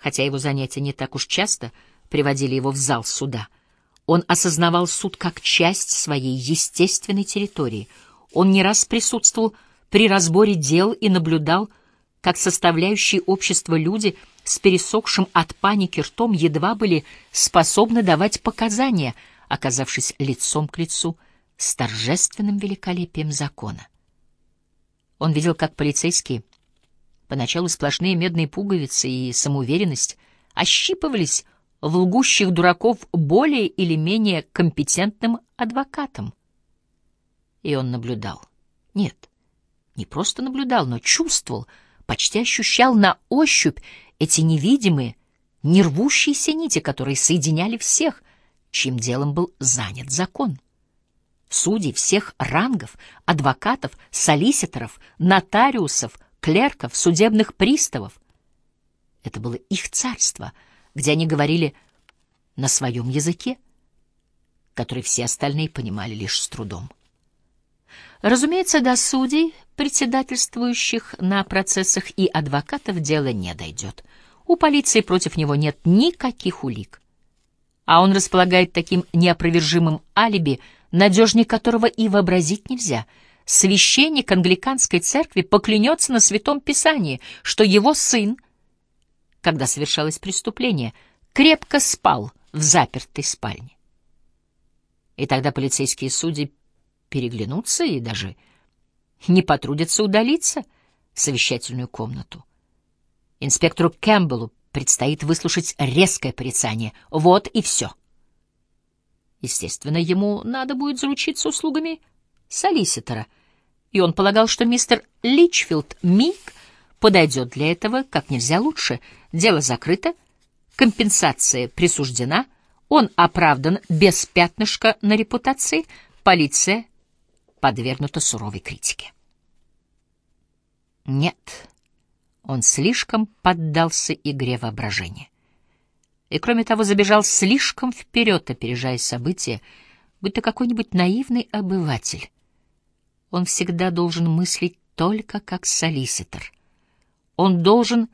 хотя его занятия не так уж часто приводили его в зал суда. Он осознавал суд как часть своей естественной территории. Он не раз присутствовал при разборе дел и наблюдал, как составляющие общество люди с пересохшим от паники ртом едва были способны давать показания, оказавшись лицом к лицу с торжественным великолепием закона. Он видел, как полицейские, поначалу сплошные медные пуговицы и самоуверенность, ощипывались в лгущих дураков более или менее компетентным адвокатом. И он наблюдал. Нет, не просто наблюдал, но чувствовал, почти ощущал на ощупь эти невидимые, нервущиеся нити, которые соединяли всех, чьим делом был занят закон. Судей всех рангов, адвокатов, солиситоров, нотариусов, клерков, судебных приставов. Это было их царство, где они говорили на своем языке, который все остальные понимали лишь с трудом. Разумеется, до судей, председательствующих на процессах и адвокатов дело не дойдет. У полиции против него нет никаких улик. А он располагает таким неопровержимым алиби, надежнее которого и вообразить нельзя. Священник англиканской церкви поклянется на Святом Писании, что его сын, когда совершалось преступление, крепко спал в запертой спальне. И тогда полицейские судьи переглянуться и даже не потрудятся удалиться в совещательную комнату. Инспектору Кэмпбеллу предстоит выслушать резкое порицание. Вот и все. Естественно, ему надо будет заручиться услугами солиситора, и он полагал, что мистер Личфилд Мик подойдет для этого как нельзя лучше. Дело закрыто, компенсация присуждена, он оправдан без пятнышка на репутации, полиция подвергнута суровой критике. Нет, он слишком поддался игре воображения. И, кроме того, забежал слишком вперед, опережая события, будто какой-нибудь наивный обыватель. Он всегда должен мыслить только как солиситор. Он должен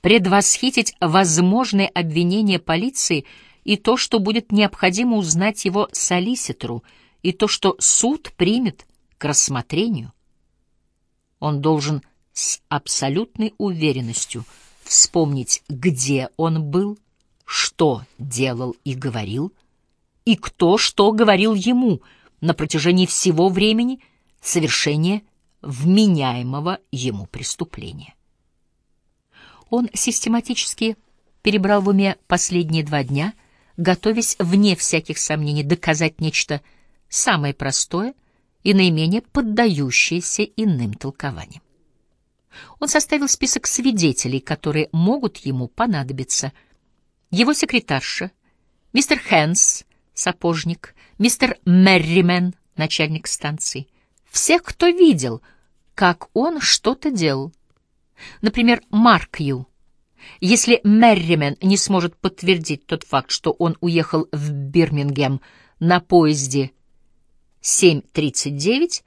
предвосхитить возможные обвинения полиции и то, что будет необходимо узнать его солиситору — и то, что суд примет к рассмотрению. Он должен с абсолютной уверенностью вспомнить, где он был, что делал и говорил, и кто что говорил ему на протяжении всего времени совершения вменяемого ему преступления. Он систематически перебрал в уме последние два дня, готовясь, вне всяких сомнений, доказать нечто самое простое и наименее поддающееся иным толкованиям. Он составил список свидетелей, которые могут ему понадобиться. Его секретарша, мистер Хэнс, сапожник, мистер Мерримен, начальник станции. Всех, кто видел, как он что-то делал. Например, Марк Ю. Если Мерримен не сможет подтвердить тот факт, что он уехал в Бирмингем на поезде 7.39,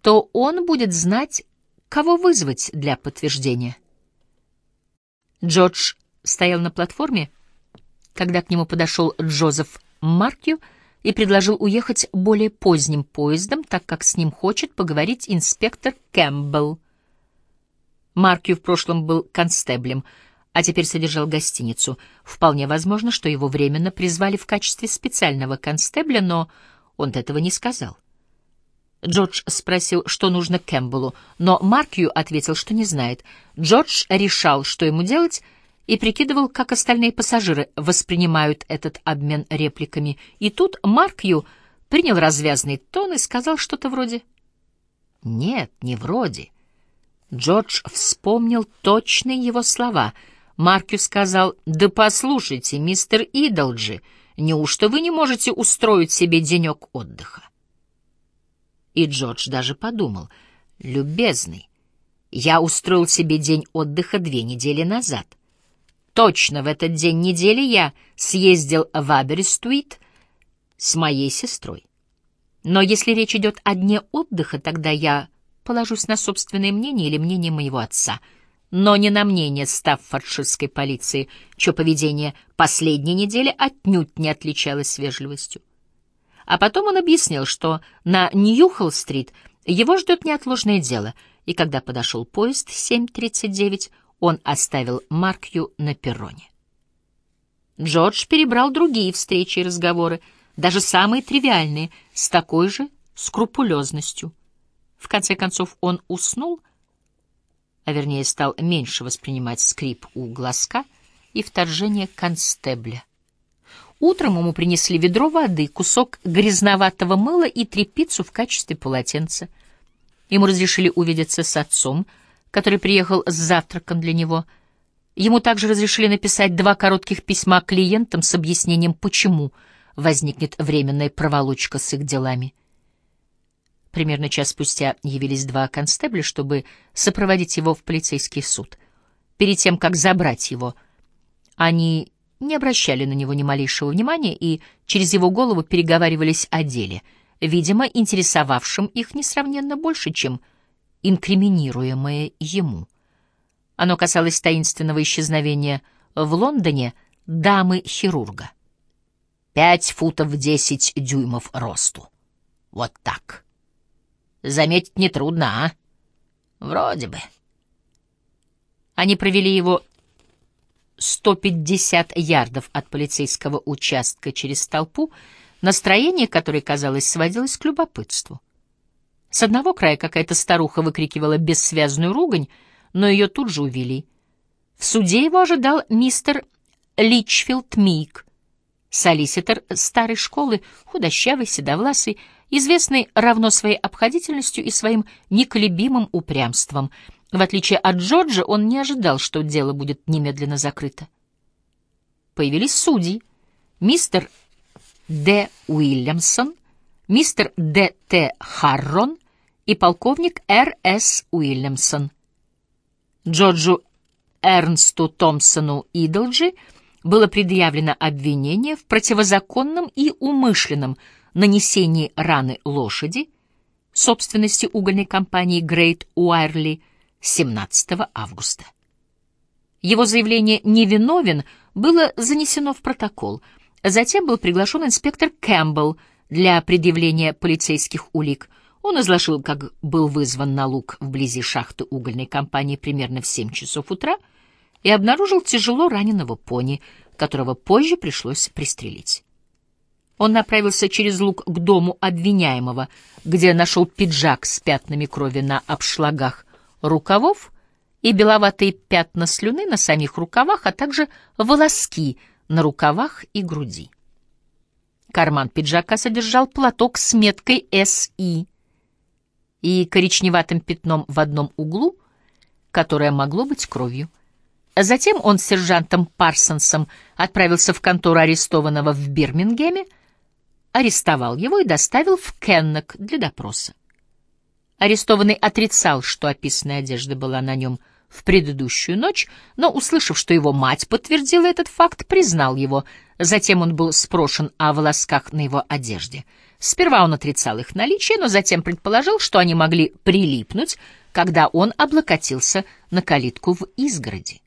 то он будет знать, кого вызвать для подтверждения. Джордж стоял на платформе, когда к нему подошел Джозеф Маркью и предложил уехать более поздним поездом, так как с ним хочет поговорить инспектор Кэмпбелл. Маркью в прошлом был констеблем, а теперь содержал гостиницу. Вполне возможно, что его временно призвали в качестве специального констебля, но он этого не сказал. Джордж спросил, что нужно Кэмпбеллу, но Маркью ответил, что не знает. Джордж решал, что ему делать, и прикидывал, как остальные пассажиры воспринимают этот обмен репликами. И тут Маркью принял развязный тон и сказал что-то вроде «Нет, не вроде». Джордж вспомнил точные его слова. Маркью сказал «Да послушайте, мистер Идолджи, Неужто вы не можете устроить себе денек отдыха? И Джордж даже подумал, любезный, я устроил себе день отдыха две недели назад. Точно в этот день недели я съездил в Аберстуит с моей сестрой. Но если речь идет о дне отдыха, тогда я положусь на собственное мнение или мнение моего отца. но не на мнение стаффордширской полиции, чье поведение последней недели отнюдь не отличалось вежливостью. А потом он объяснил, что на Ньюхолл-стрит его ждет неотложное дело, и когда подошел поезд 7.39, он оставил Маркью на перроне. Джордж перебрал другие встречи и разговоры, даже самые тривиальные, с такой же скрупулезностью. В конце концов он уснул, а вернее стал меньше воспринимать скрип у глазка и вторжение констебля. Утром ему принесли ведро воды, кусок грязноватого мыла и тряпицу в качестве полотенца. Ему разрешили увидеться с отцом, который приехал с завтраком для него — Ему также разрешили написать два коротких письма клиентам с объяснением, почему возникнет временная проволочка с их делами. Примерно час спустя явились два констебля, чтобы сопроводить его в полицейский суд. Перед тем, как забрать его, они не обращали на него ни малейшего внимания и через его голову переговаривались о деле, видимо, интересовавшем их несравненно больше, чем инкриминируемое ему. Оно касалось таинственного исчезновения в Лондоне дамы-хирурга. Пять футов десять дюймов росту. Вот так. Заметить нетрудно, а? Вроде бы. Они провели его 150 ярдов от полицейского участка через толпу, настроение которой, казалось, сводилось к любопытству. С одного края какая-то старуха выкрикивала бессвязную ругань, но ее тут же увели. В суде его ожидал мистер Личфилд Мик, солиситор старой школы, худощавый, седовласый, известный равно своей обходительностью и своим неколебимым упрямством. В отличие от Джорджа, он не ожидал, что дело будет немедленно закрыто. Появились судьи. Мистер Д. Уильямсон, мистер Д. Т. Харрон и полковник Р. С. Уильямсон. Джорджу Эрнсту Томпсону Идолджи было предъявлено обвинение в противозаконном и умышленном нанесении раны лошади собственности угольной компании Great Уайрли 17 августа. Его заявление «невиновен» было занесено в протокол. Затем был приглашен инспектор Кэмпбелл для предъявления полицейских улик – он изложил, как был вызван на луг вблизи шахты угольной компании примерно в 7 часов утра и обнаружил тяжело раненого пони, которого позже пришлось пристрелить. Он направился через луг к дому обвиняемого, где нашел пиджак с пятнами крови на обшлагах рукавов и беловатые пятна слюны на самих рукавах, а также волоски на рукавах и груди. Карман пиджака содержал платок с меткой «СИ», и коричневатым пятном в одном углу, которое могло быть кровью. Затем он с сержантом Парсонсом отправился в контору арестованного в Бирмингеме, арестовал его и доставил в Кеннек для допроса. Арестованный отрицал, что описанная одежда была на нем в предыдущую ночь, но, услышав, что его мать подтвердила этот факт, признал его. Затем он был спрошен о волосках на его одежде — Сперва он отрицал их наличие, но затем предположил, что они могли прилипнуть, когда он облокотился на калитку в изгороди.